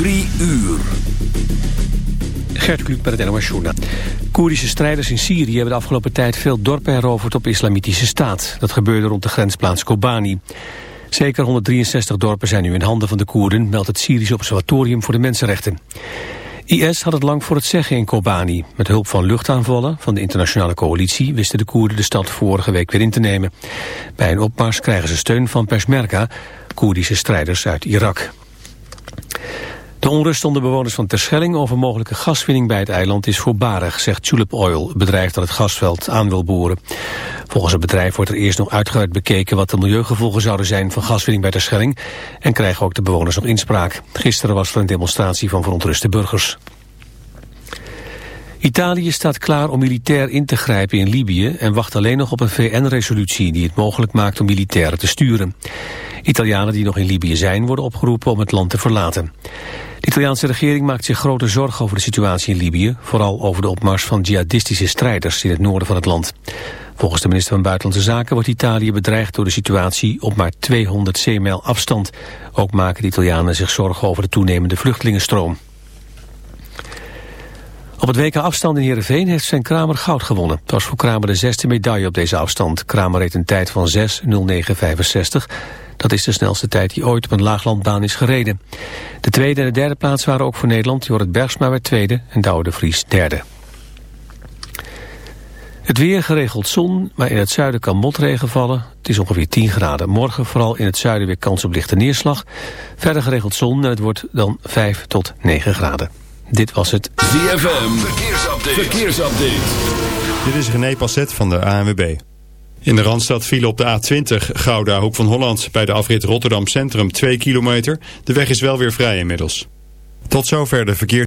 Drie uur. Gert Kluk bij het NOS. Koerdische strijders in Syrië hebben de afgelopen tijd veel dorpen heroverd op islamitische staat. Dat gebeurde rond de grensplaats Kobani. Zeker 163 dorpen zijn nu in handen van de Koerden, meldt het Syrisch Observatorium voor de Mensenrechten. IS had het lang voor het zeggen in Kobani. Met hulp van luchtaanvallen van de internationale coalitie wisten de Koerden de stad vorige week weer in te nemen. Bij een opmars krijgen ze steun van Peshmerga, Koerdische strijders uit Irak. De onrust onder bewoners van Terschelling over mogelijke gaswinning bij het eiland is voorbarig, zegt Tulip Oil, bedrijf dat het gasveld aan wil boren. Volgens het bedrijf wordt er eerst nog uitgebreid bekeken wat de milieugevolgen zouden zijn van gaswinning bij Terschelling en krijgen ook de bewoners nog inspraak. Gisteren was er een demonstratie van verontruste burgers. Italië staat klaar om militair in te grijpen in Libië en wacht alleen nog op een VN-resolutie die het mogelijk maakt om militairen te sturen. Italianen die nog in Libië zijn worden opgeroepen om het land te verlaten. De Italiaanse regering maakt zich grote zorgen over de situatie in Libië, vooral over de opmars van jihadistische strijders in het noorden van het land. Volgens de minister van Buitenlandse Zaken wordt Italië bedreigd door de situatie op maar 200 zeemijl afstand. Ook maken de Italianen zich zorgen over de toenemende vluchtelingenstroom. Op het WK afstand in Heerenveen heeft Sven Kramer goud gewonnen. Het was voor Kramer de zesde medaille op deze afstand. Kramer reed een tijd van 6.09.65. Dat is de snelste tijd die ooit op een laaglandbaan is gereden. De tweede en de derde plaats waren ook voor Nederland. Jorrit Bergsma werd tweede en Douwe de Vries derde. Het weer geregeld zon, maar in het zuiden kan motregen vallen. Het is ongeveer 10 graden. Morgen vooral in het zuiden weer kans op lichte neerslag. Verder geregeld zon en het wordt dan 5 tot 9 graden. Dit was het ZFM Verkeersupdate. Verkeersupdate. Dit is René Passet van de ANWB. In de Randstad viel op de A20 Gouda Hoek van Holland bij de afrit Rotterdam Centrum 2 kilometer. De weg is wel weer vrij inmiddels. Tot zover de verkeer.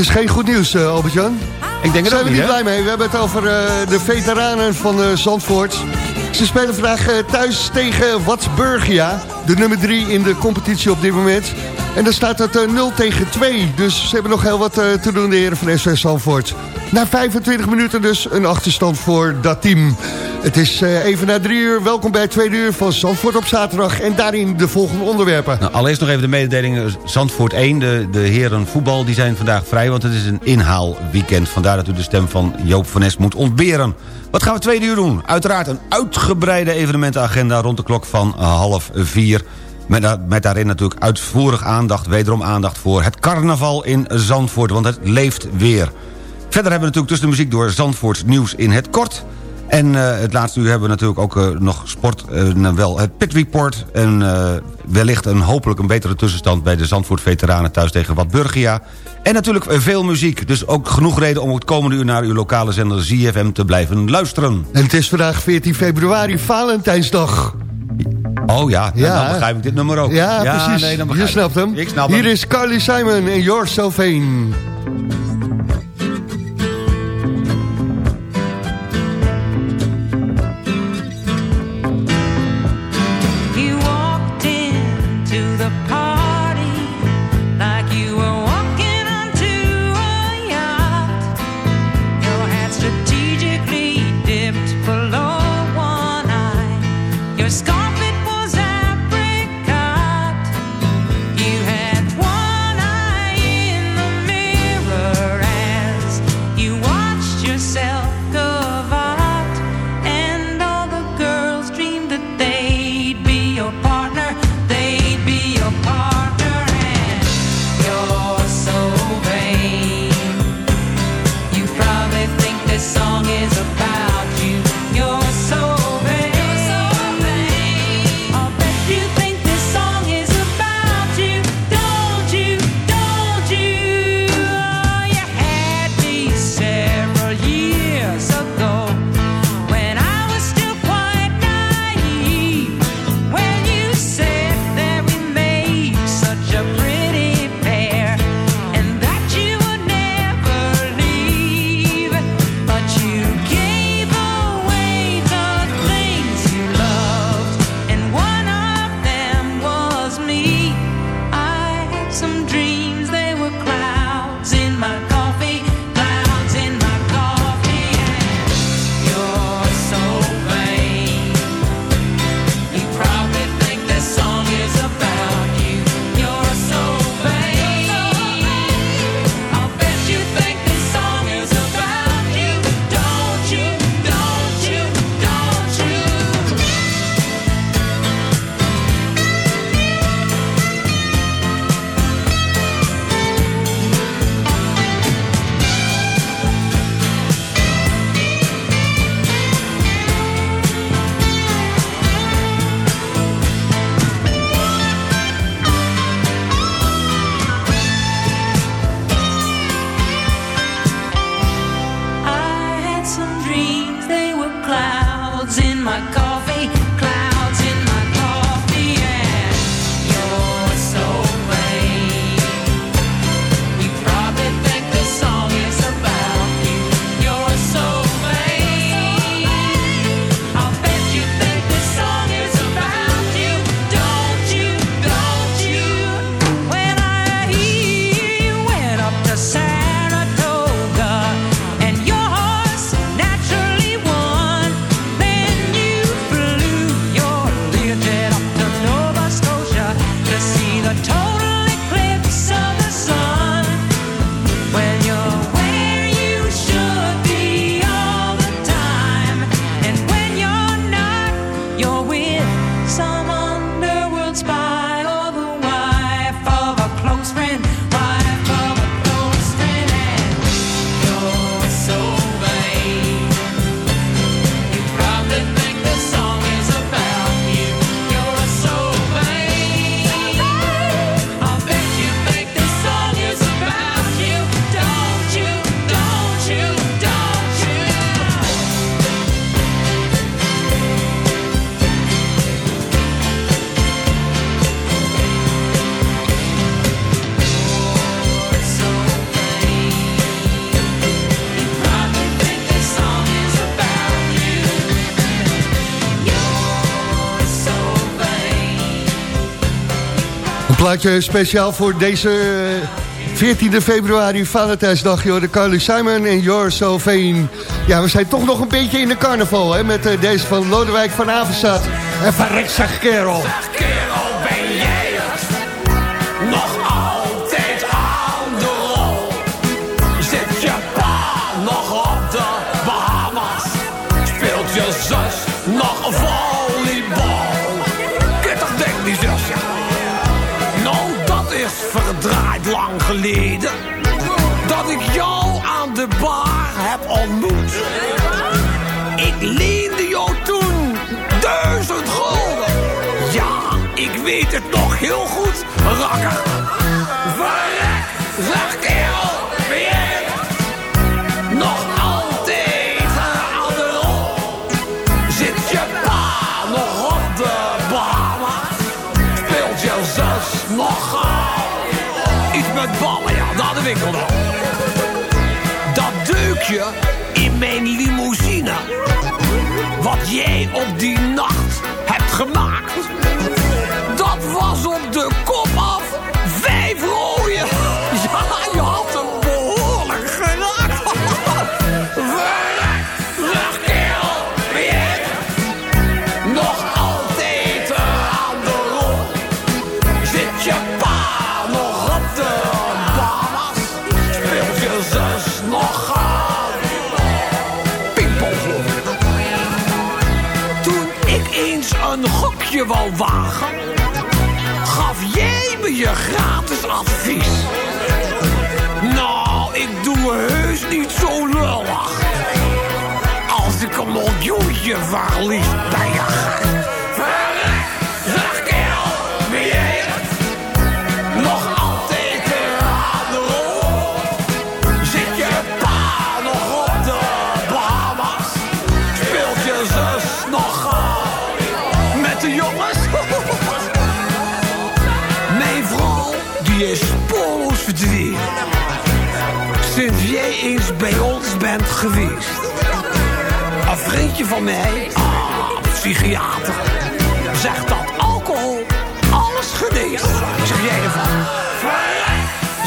Is geen goed nieuws, eh, Albert-Jan. Ik denk het Zijn we niet, hè? blij mee. We hebben het over eh, de veteranen van eh, Zandvoort. Ze spelen vandaag thuis tegen Watsburgia. De nummer 3 in de competitie op dit moment. En dan staat het eh, 0 tegen 2. Dus ze hebben nog heel wat te doen, de heren van SV Zandvoort. Na 25 minuten dus een achterstand voor dat team. Het is eh, even na drie uur. Welkom bij het tweede uur van Zandvoort op zaterdag. En daarin de volgende onderwerpen. Nou, allereerst nog even de mededeling. eh, Zandvoort 1, de, de heren voetbal, die zijn vandaag vrij... want het is een inhaalweekend. Vandaar dat u de stem van Joop van Nes moet ontberen. Wat gaan we tweede uur doen? Uiteraard een uitgebreide evenementenagenda... rond de klok van half vier... Met, met daarin natuurlijk uitvoerig aandacht, wederom aandacht voor het carnaval in Zandvoort, want het leeft weer. Verder hebben we natuurlijk tussen de muziek door Zandvoorts nieuws in het kort. En eh, het laatste uur hebben we natuurlijk ook eh, nog sport, nou wel het Pit Report... en wellicht een hopelijk een betere tussenstand bij de Zandvoort veteranen thuis tegen Watburgia. En natuurlijk veel muziek, dus ook genoeg reden om het komende uur naar uw lokale zender ZFM te blijven luisteren. En het is vandaag 14 februari, Valentijnsdag. Oh ja, Ja. dan begrijp ik dit nummer ook. Ja, precies. nee, dan Je snapt hem. Ik snap Hier hem. is Carly Simon en You're So Vain. Plaatje speciaal voor deze eh, 14 februari, Valentijnsdag. joh, de Carly Simon en You're So Vain. Ja, we zijn toch nog een beetje in de carnaval, hè, met eh, deze van Lodewijk van Avenstad. En van Rex, zeg kerel. Kerel, weet het nog heel goed, rakker. Verrek, zeg kerel, ben jij? Nog altijd aan de rol. Zit je pa nog op de Bahamas? Speelt je zus nog? Iets met ballen, ja, de winkel dan. Dat deukje in mijn limousine. Wat jij op die nacht hebt gemaakt. Je gratis advies. Nou, ik doe heus niet zo lullig. Als ik een miljoentje verlies bij je eens bij ons bent geweest. Een vriendje van mij, ah, psychiater, zegt dat alcohol alles geneest. Zeg jij ervan?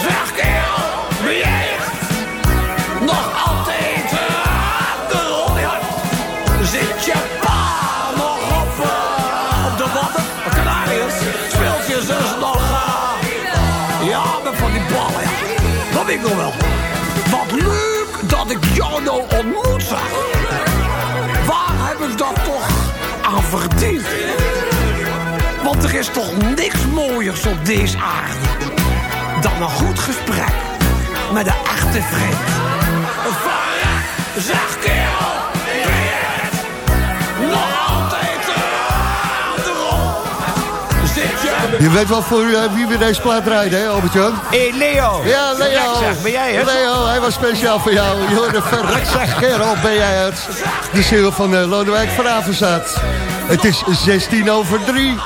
Zeg kerel, ben jij? Nog altijd aan de ja. Zit je pa nog op, op de watten? Speelt je zus nog? eh, ja, met van die ballen, ja. Dat weet ik nog wel. Wat leuk dat ik jou nou ontmoet zag. Waar heb ik dat toch aan verdiend? Want er is toch niks mooiers op deze aarde dan een goed gesprek met een echte vriend. Kerel, je weet wel voor eh, wie we deze plaat rijden, hè Albert-Jan? Hé, Leo! Ja, Leo. Ben jij het? Leo, hij was speciaal voor jou. Jorde verrek zeg kerel, ben jij het? De single van uh, Lodewijk van Avenzaat. Het is 16 over 3.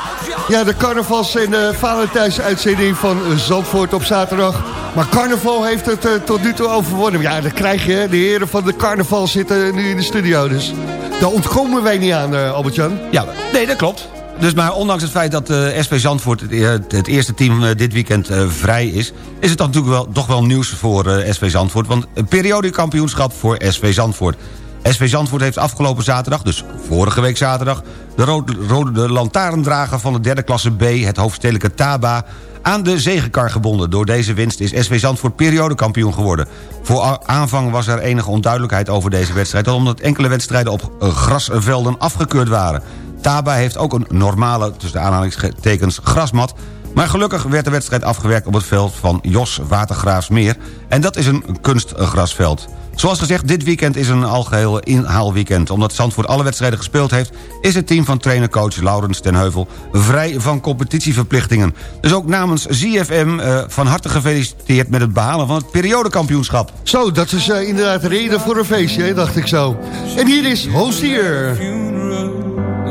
Ja, de carnavals- en de Valentijnsuitzending van eh, Zandvoort op zaterdag. Maar carnaval heeft het eh, tot nu toe overwonnen. Ja, dat krijg je, hè. De heren van de carnaval zitten nu in de studio, dus... Daar ontkomen wij niet aan, eh, Albert-Jan. Ja, nee, dat klopt. Dus maar ondanks het feit dat eh SV Zandvoort het, eh, het eerste team eh, dit weekend vrij is... is het dan natuurlijk wel, toch wel nieuws voor SV Zandvoort. Want een periodekampioenschap voor SV Zandvoort. SV Zandvoort heeft afgelopen zaterdag, dus vorige week zaterdag... de rode, rode de lantaarndrager van de derde klasse B, het hoofdstedelijke Taba... aan de zegenkar gebonden. Door deze winst is SV Zandvoort periodekampioen geworden. Voor aanvang was er enige onduidelijkheid over deze wedstrijd... omdat enkele wedstrijden op grasvelden afgekeurd waren. Taba heeft ook een normale, tussen de aanhalingstekens, grasmat... maar gelukkig werd de wedstrijd afgewerkt op het veld van Jos Watergraafsmeer... en dat is een kunstgrasveld. Zoals gezegd, dit weekend is een algeheel inhaalweekend. Omdat Zandvoort alle wedstrijden gespeeld heeft... is het team van trainercoach Laurens ten Heuvel... vrij van competitieverplichtingen. Dus ook namens ZFM eh, van harte gefeliciteerd... met het behalen van het periodekampioenschap. Zo, dat is eh, inderdaad reden voor een feestje, hè, dacht ik zo. En hier is Hostier.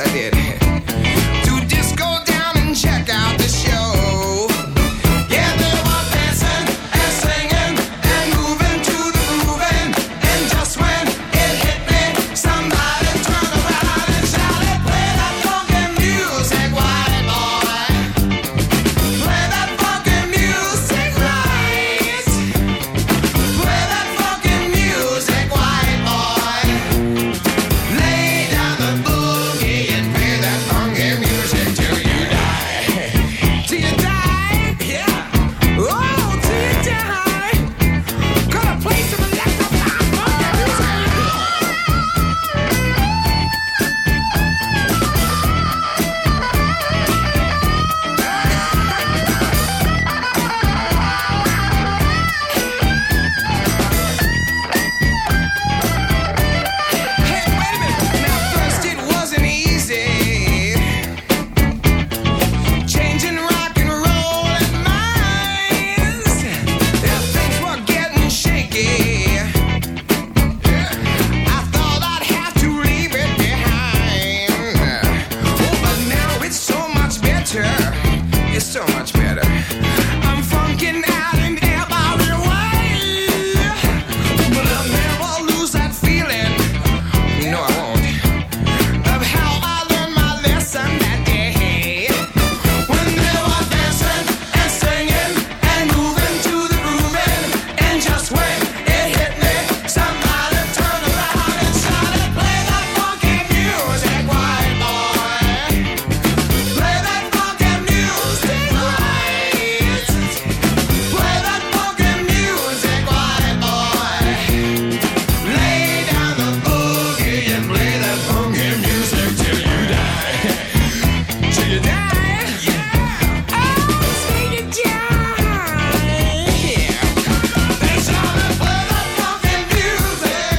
I did.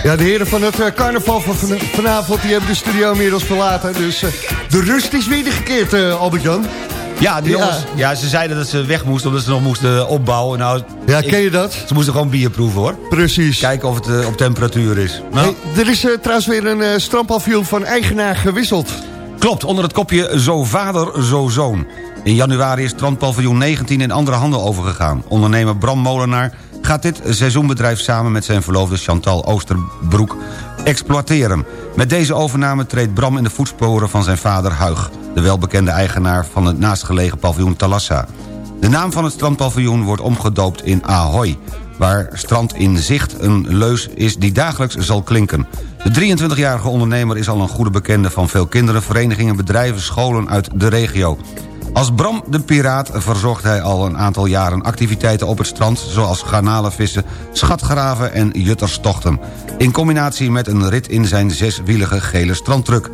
Ja, de heren van het eh, carnaval van van- vanavond die hebben de studio inmiddels verlaten. Dus eh, de rust is wedergekeerd, eh Albert-Jan. Ja, die Ja. jongens, ja, ze zeiden dat ze weg moesten omdat ze nog moesten opbouwen. Nou, Ja, ken je dat? Ze moesten gewoon bier proeven hoor. Precies. Kijken of het op temperatuur is. Nou, Hey, er is trouwens weer een strandpavioen van eigenaar gewisseld. Klopt, onder het kopje Zo Vader, Zo Zoon. In januari is strandpaviljoen 19 in andere handen overgegaan. Ondernemer Bram Molenaar gaat dit seizoenbedrijf samen met zijn verloofde Chantal Oosterbroek exploiteren. Met deze overname treedt Bram in de voetsporen van zijn vader Huig... de welbekende eigenaar van het naastgelegen paviljoen Talassa. De naam van het strandpaviljoen wordt omgedoopt in Ahoy... waar strand in zicht een leus is die dagelijks zal klinken. De 23-jarige ondernemer is al een goede bekende van veel kinderen... verenigingen, bedrijven, scholen uit de regio. Als Bram de Piraat verzorgt hij al een aantal jaren activiteiten op het strand... zoals garnalenvissen, schatgraven en jutterstochten. In combinatie met een rit in zijn zeswielige gele strandtruck.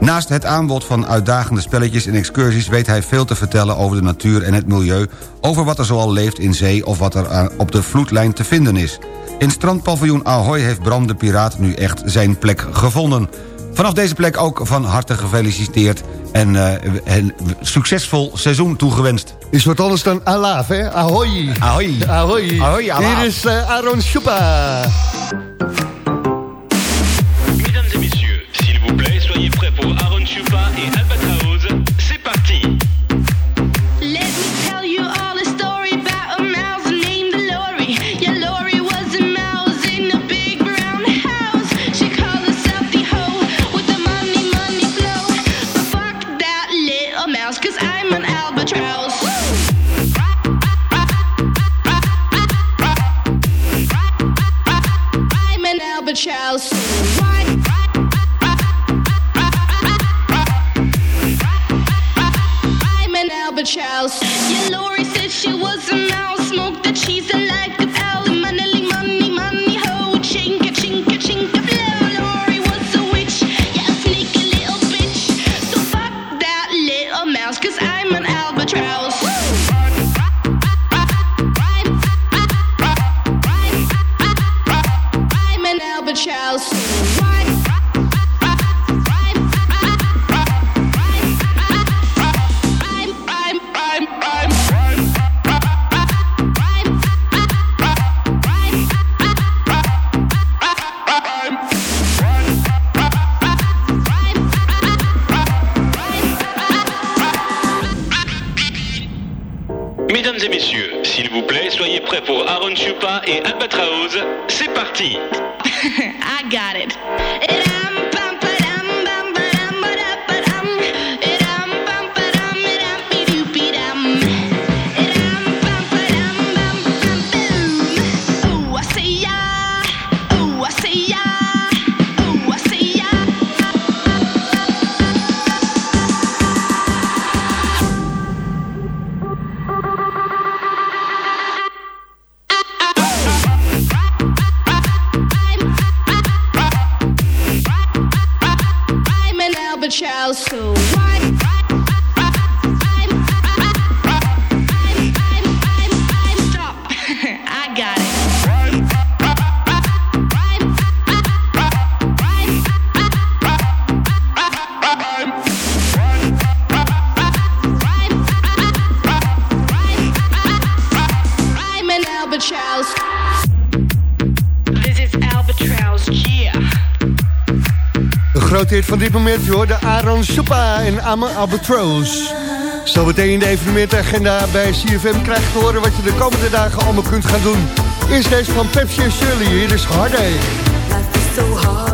Naast het aanbod van uitdagende spelletjes en excursies... weet hij veel te vertellen over de natuur en het milieu... over wat er zoal leeft in zee of wat er aan- op de vloedlijn te vinden is. In strandpaviljoen Ahoy heeft Bram de Piraat nu echt zijn plek gevonden. Vanaf deze plek ook van harte gefeliciteerd... en eh, een succesvol seizoen toegewenst. Is wat anders dan alaaf, hè? Ahoy. Ahoy. Ahoy. Ahoy. Hier is eh, Aaron Schupa. Van dit moment, je hoorde Aaron Schupa en Ame Albatross. Zometeen in de evenementagenda bij CFM krijg te horen wat je de komende dagen allemaal kunt gaan doen. Eerst deze van Pepsi en Shirley, hier is Hard so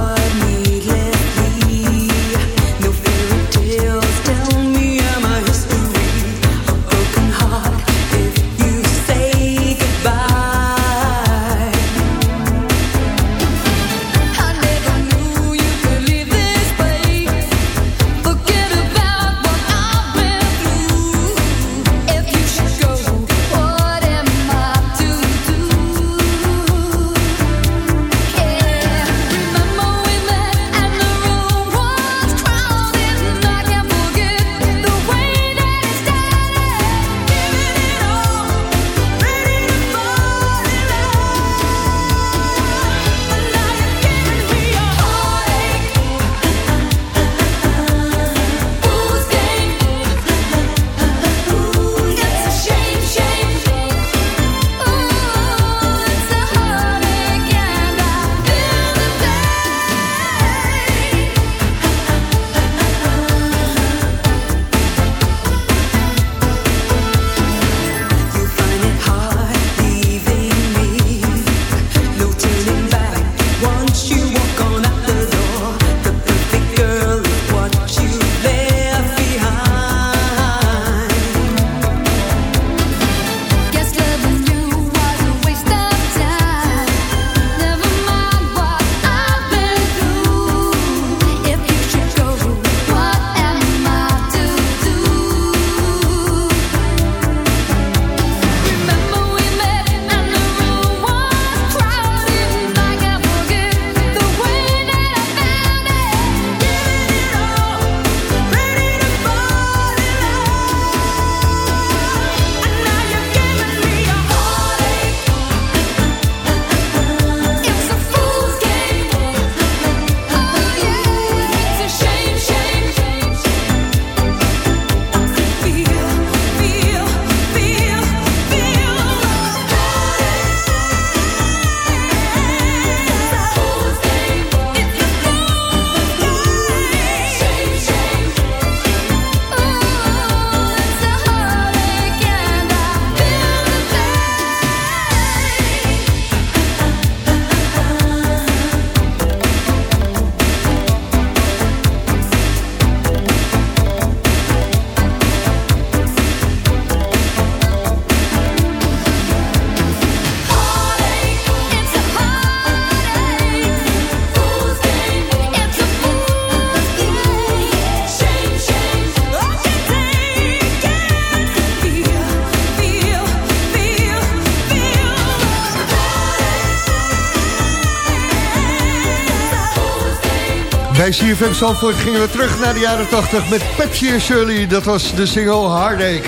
Bij CFM Zandvoort gingen we terug naar de jaren 80 met Pepsi en Shirley. Dat was de single Heartache.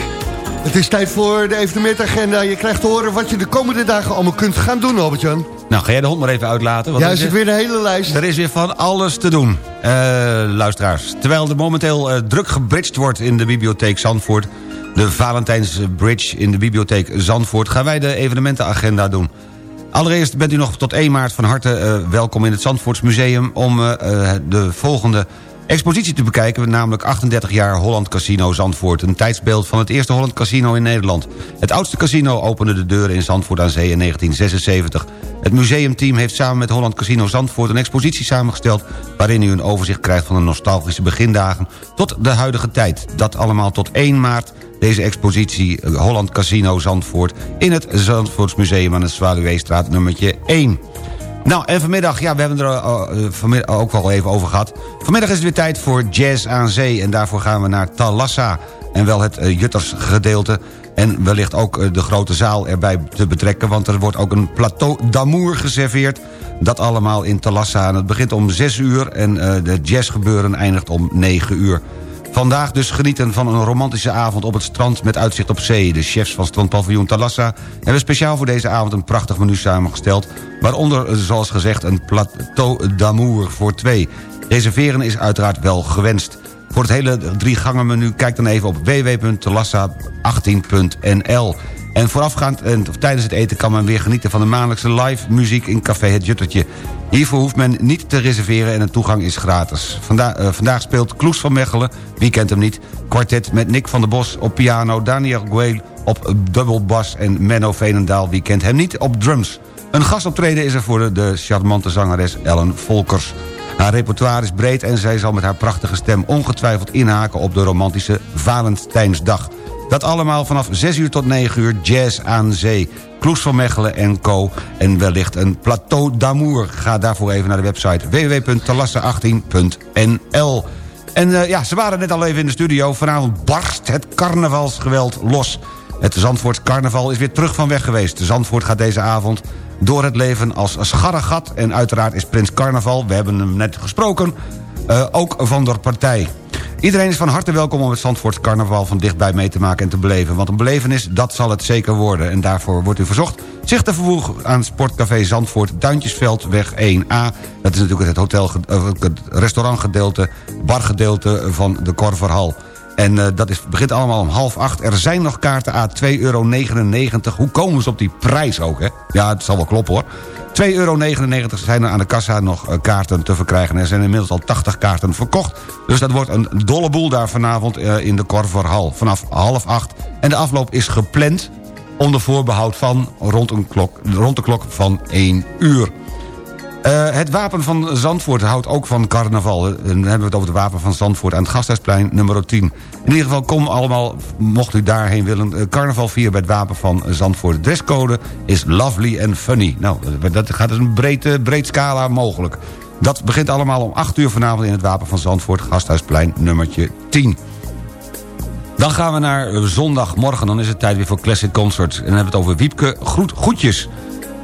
Het is tijd voor de evenementagenda. Je krijgt te horen wat je de komende dagen allemaal kunt gaan doen, Albert-Jan. Nou, ga jij de hond maar even uitlaten. want Ja, is het weer een hele lijst. Er is weer van alles te doen, Eh, luisteraars. Terwijl er momenteel eh, druk gebridged wordt in de bibliotheek Zandvoort... de Valentijns Bridge in de bibliotheek Zandvoort... gaan wij de evenementenagenda doen. Allereerst bent u nog tot 1 maart van harte eh, welkom in het Zandvoortsmuseum... om eh, eh, de volgende expositie te bekijken... namelijk 38 jaar Holland Casino Zandvoort. Een tijdsbeeld van het eerste Holland Casino in Nederland. Het oudste casino opende de deuren in Zandvoort aan Zee in 1976. Het museumteam heeft samen met Holland Casino Zandvoort... een expositie samengesteld waarin u een overzicht krijgt... van de nostalgische begindagen tot de huidige tijd. Dat allemaal tot 1 maart deze expositie eh, Holland Casino Zandvoort... in het Zandvoortsmuseum aan de Zwaluweestraat nummertje 1. Nou, en vanmiddag, ja, we hebben er uh, vanmiddag ook al even over gehad. Vanmiddag is het weer tijd voor Jazz aan Zee... en daarvoor gaan we naar Talassa. En wel het Jutters gedeelte... en wellicht ook de grote zaal erbij te betrekken... want er wordt ook een plateau d'amour geserveerd. Dat allemaal in Talassa. En het begint om 6 uur en de jazzgebeuren eindigt om 9 uur. Vandaag dus genieten van een romantische avond op het strand met uitzicht op zee. De chefs van strandpaviljoen Talassa hebben speciaal voor deze avond een prachtig menu samengesteld. Waaronder, zoals gezegd, een plateau d'amour voor twee. Reserveren is uiteraard wel gewenst. Voor het hele drie gangen menu kijk dan even op www.talassa18.nl. En voorafgaand en tijdens het eten kan men weer genieten van de maandelijkse live muziek in Café Het Juttertje. Hiervoor hoeft men niet te reserveren en de toegang is gratis. Uh, vandaag speelt Kloes van Mechelen, wie kent hem niet... kwartet met Nick van der Bos op piano, Daniel Gueel op dubbelbas... en Menno Veenendaal, wie kent hem niet, op drums. Een gastoptreden is er voor de charmante zangeres Ellen Volkers. Haar repertoire is breed en zij zal met haar prachtige stem... ongetwijfeld inhaken op de romantische Valentijnsdag... Dat allemaal vanaf 6 uur tot 9 uur jazz aan zee. Kloes van Mechelen en co. En wellicht een plateau d'amour. Ga daarvoor even naar de website www.talassa18.nl En uh, ja, ze waren net al even in de studio. Vanavond barst het carnavalsgeweld los. Het Zandvoort carnaval is weer terug van weg geweest. Zandvoort gaat deze avond door het leven als scharregat. En uiteraard is Prins Carnaval, we hebben hem net gesproken... Uh, ook van de partij. Iedereen is van harte welkom om het Zandvoort carnaval van dichtbij mee te maken en te beleven. Want een belevenis, dat zal het zeker worden. En daarvoor wordt u verzocht zich te vervoegen aan Sportcafé Zandvoort... Duintjesveldweg 1A. Dat is natuurlijk het, hotel, het restaurantgedeelte, bargedeelte van de Korverhal. En uh, dat is, begint allemaal om half acht. Er zijn nog kaarten à 2,99 euro. Hoe komen ze op die prijs ook, hè? Ja, het zal wel kloppen, hoor. 2,99 euro zijn er aan de kassa nog uh, kaarten te verkrijgen. Er zijn inmiddels al 80 kaarten verkocht. Dus dat wordt een dolle boel daar vanavond uh, in de Korverhal. Vanaf half acht. En de afloop is gepland onder voorbehoud van rond, een klok, rond de klok van 1 uur. Uh, het Wapen van Zandvoort houdt ook van carnaval. Dan hebben we het over het Wapen van Zandvoort aan het Gasthuisplein nummer 10. In ieder geval, kom allemaal, mocht u daarheen willen... Uh, carnaval vieren bij het Wapen van Zandvoort. De dresscode is lovely and funny. Nou, dat gaat dus een breed, breed scala mogelijk. Dat begint allemaal om 8 uur vanavond in het Wapen van Zandvoort... Gasthuisplein nummertje 10. Dan gaan we naar zondagmorgen. Dan is het tijd weer voor Classic Concerts. En dan hebben we het over Wiepke Groet Goedjes...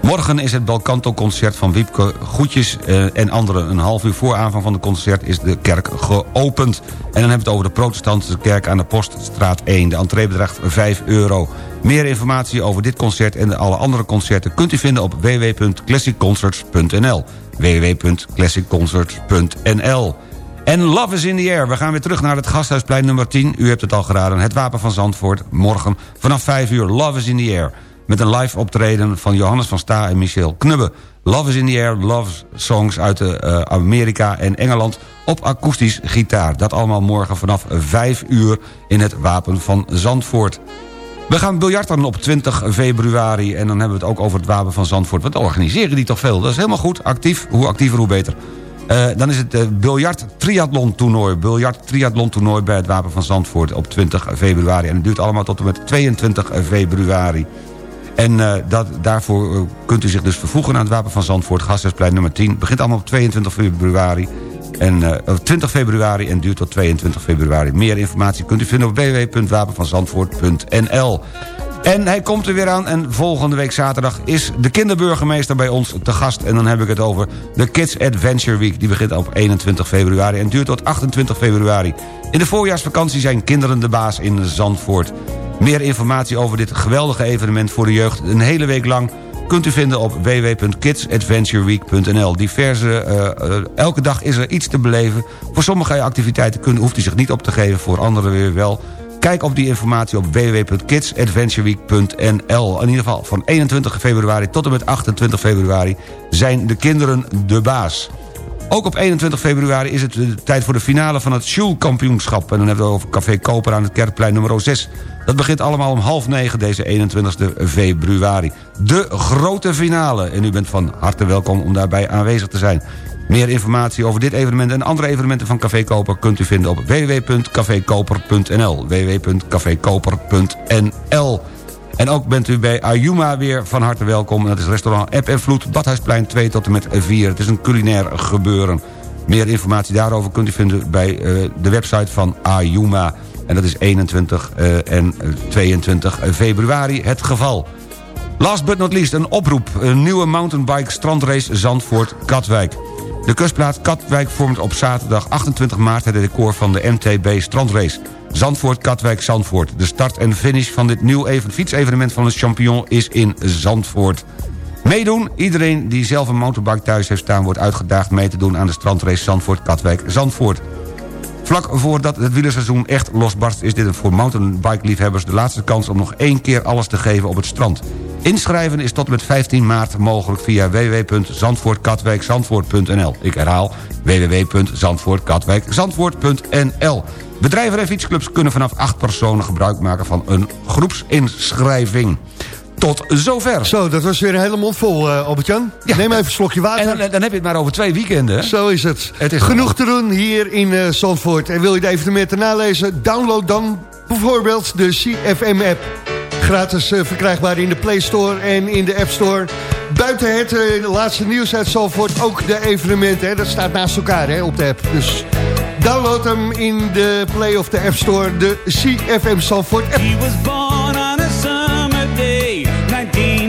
Morgen is het Balkanto-concert van Wiepke Goedjes uh, en anderen. Een half uur voor aanvang van het concert is de kerk geopend. En dan hebben we het over de protestantse kerk aan de Poststraat 1. De entree bedraagt 5 euro. Meer informatie over dit concert en alle andere concerten... kunt u vinden op www.classicconcerts.nl www.classicconcerts.nl En Love is in the Air. We gaan weer terug naar het Gasthuisplein nummer 10. U hebt het al geraden. Het Wapen van Zandvoort. Morgen vanaf 5 uur. Love is in the Air met een live optreden van Johannes van Sta en Michel Knubbe. Love is in the Air, love songs uit uh, Amerika en Engeland op akoestisch gitaar. Dat allemaal morgen vanaf 5 uur in het Wapen van Zandvoort. We gaan biljarten op 20 februari en dan hebben we het ook over het Wapen van Zandvoort. Wat organiseren die toch veel? Dat is helemaal goed, actief. Hoe actiever, hoe beter. Uh, dan is het uh, biljart triathlon toernooi. Biljart triathlon toernooi bij het Wapen van Zandvoort op 20 februari. En het duurt allemaal tot en met 22 februari. En uh, dat, daarvoor uh, kunt u zich dus vervoegen aan het Wapen van Zandvoort... Gasthuisplein nummer 10. Begint allemaal op 22 februari. En, uh, 20 februari en duurt tot 22 februari. Meer informatie kunt u vinden op www.wapenvanzandvoort.nl En hij komt er weer aan en volgende week zaterdag is de kinderburgemeester bij ons te gast. En dan heb ik het over de Kids Adventure Week. Die begint op 21 februari en duurt tot 28 februari. In de voorjaarsvakantie zijn kinderen de baas in Zandvoort. Meer informatie over dit geweldige evenement voor de jeugd een hele week lang kunt u vinden op www.kidsadventureweek.nl. Diverse, eh, eh, elke dag is er iets te beleven. Voor sommige activiteiten hoeft u zich niet op te geven, voor anderen weer wel. Kijk op die informatie op www.kidsadventureweek.nl. In ieder geval van 21 februari tot en met 28 februari zijn de kinderen de baas. Ook op 21 februari is het de tijd voor de finale van het Schulkampioenschap. En dan hebben we over Café Koper aan het Kerkplein nummer 6. Dat begint allemaal om half negen deze 21 februari. De grote finale. En u bent van harte welkom om daarbij aanwezig te zijn. Meer informatie over dit evenement en andere evenementen van Café Koper... kunt u vinden op www.cafekoper.nl www.cafekoper.nl en ook bent u bij Ayuma weer van harte welkom. Dat is restaurant App en Vloed, Badhuisplein 2 tot en met 4. Het is een culinair gebeuren. Meer informatie daarover kunt u vinden bij uh, de website van Ayuma. En dat is 21 uh, en 22 februari het geval. Last but not least, een oproep. Een nieuwe mountainbike strandrace Zandvoort-Katwijk. De kustplaats Katwijk vormt op zaterdag 28 maart het decor van de MTB strandrace. Zandvoort, Katwijk, Zandvoort. De start en finish van dit nieuw even fietsevenement van het Champion is in Zandvoort. Meedoen, iedereen die zelf een motorbike thuis heeft staan... wordt uitgedaagd mee te doen aan de strandrace Zandvoort, Katwijk, Zandvoort. Vlak voordat het wielerseizoen echt losbarst... is dit voor mountainbike-liefhebbers de laatste kans... om nog één keer alles te geven op het strand. Inschrijven is tot met 15 maart mogelijk via www.zandvoortkatwijkzandvoort.nl. Ik herhaal www.zandvoortkatwijkzandvoort.nl. Bedrijven en fietsclubs kunnen vanaf acht personen gebruik maken van een groepsinschrijving. Tot zover. Zo, dat was weer een hele mond vol, uh, Albert-Jan. Neem even een slokje water. En dan, dan, heb je het maar over twee weekenden. Zo is het. het is Genoeg te doen hier in uh, Zandvoort. En wil je de evenementen nalezen? Download dan bijvoorbeeld de CFM-app. Gratis uh, verkrijgbaar in de Play Store en in de App Store. Buiten het laatste nieuws uit Zandvoort ook de evenementen. Hè? Dat staat naast elkaar hè, op de app. Dus download hem in de Play of de App Store. De CFM Zandvoort app.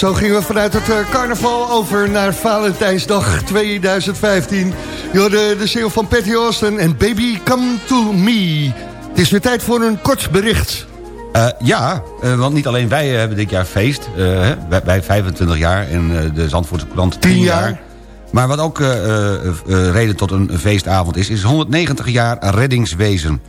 zo gingen we vanuit het eh, carnaval over naar Valentijnsdag 2015. Je hoorde de single van Patty Austin en Baby Come To Me. Het is weer tijd voor een kort bericht. Eh, ja, eh, want niet alleen wij hebben dit jaar feest. hè, wij, wij 25 jaar en de Zandvoortse krant 10 jaar. jaar. Maar wat ook reden tot een feestavond is... is 190 jaar reddingswezen.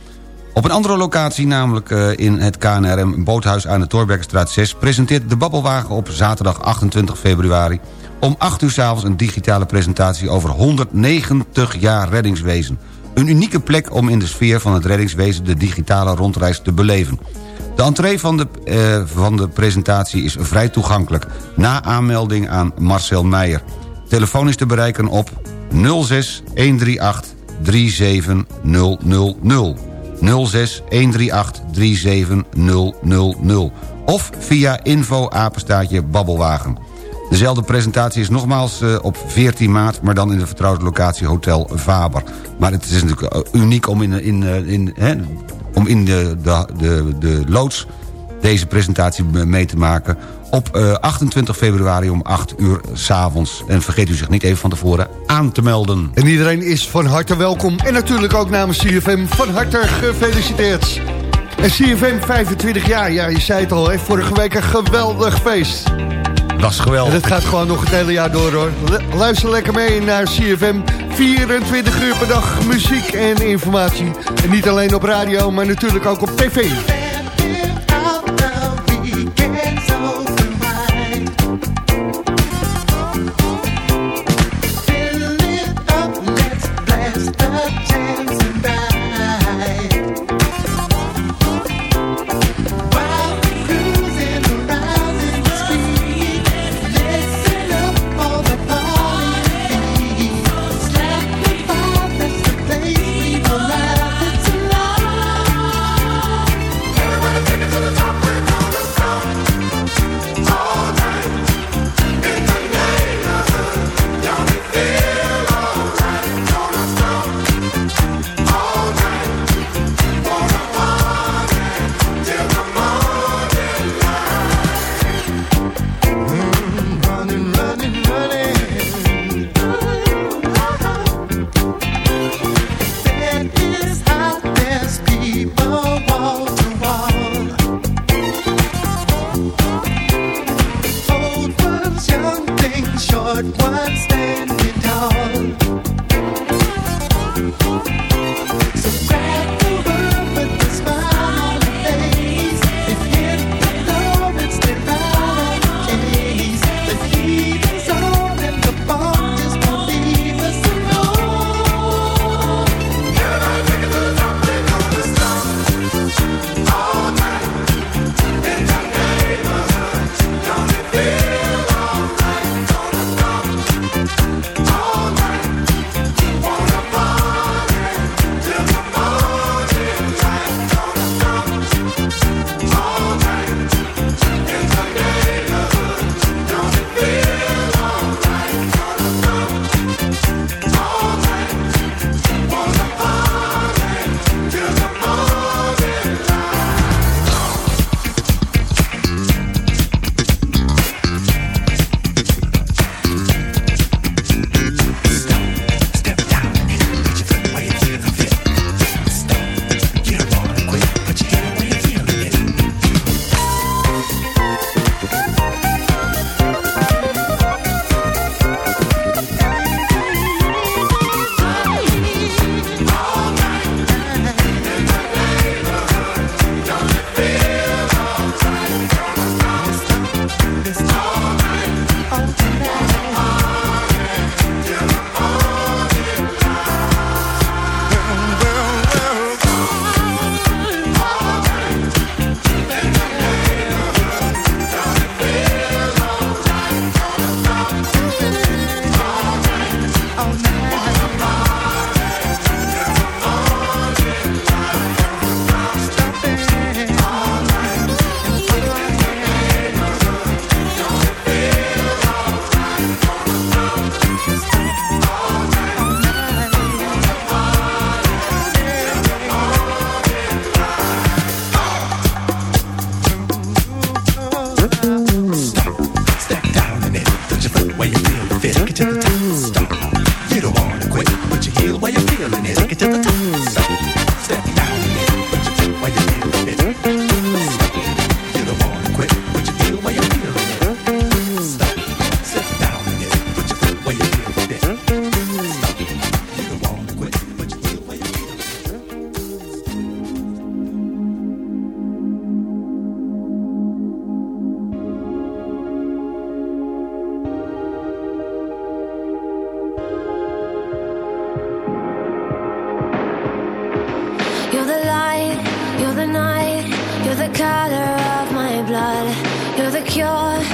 Op een andere locatie, namelijk eh, in het KNRM Boothuis aan de Toorbergstraat 6... presenteert de Babbelwagen op zaterdag 28 februari... om 8 uur s'avonds een digitale presentatie over 190 jaar reddingswezen. Een unieke plek om in de sfeer van het reddingswezen... de digitale rondreis te beleven. De entree van de, eh, van de presentatie is vrij toegankelijk. Na aanmelding aan Marcel Meijer. Telefoon is te bereiken op 06 138 37000. 06 138 37000. Of via info apenstaatje babbelwagen. Dezelfde presentatie is nogmaals eh, op 14 maart... maar dan in de vertrouwde locatie Hotel Faber. Maar het is natuurlijk eh, uniek om in, in, eh, in, hè, om in de, de, de, de loods deze presentatie mee te maken... op eh, 28 februari om 8 uur s'avonds. En vergeet u zich niet even van tevoren aan te melden. En iedereen is van harte welkom. En natuurlijk ook namens CFM van harte gefeliciteerd. En CFM 25 jaar, ja, je zei het al, hè, vorige week een geweldig feest. Was geweldig. En dat gaat gewoon nog het hele jaar door, hoor. Lu- Luister lekker mee naar CFM. 24 uur per dag muziek en informatie. En niet alleen op radio, maar natuurlijk ook op tv. cure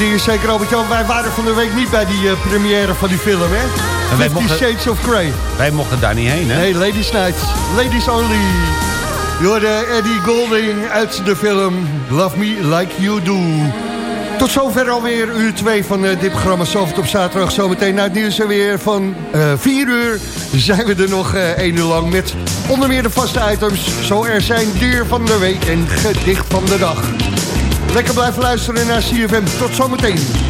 Ding is zeker, Albert, Wij waren van de week niet bij die eh, première van die film, hè? En wij Shades of Grey. Wij mochten daar niet heen, hè? Nee, Ladies Night. Ladies Only. Jorden Eddie Golding uit de film Love Me Like You Do. Tot zover alweer uur 2 van eh, dit programma Soft op zaterdag. Zometeen na het nieuws en weer van eh, 4 uur zijn we er nog 1 uur lang met onder meer de vaste items. Zo er zijn dier van de week en gedicht van de dag. Lekker blijven luisteren naar CFM. Tot zometeen.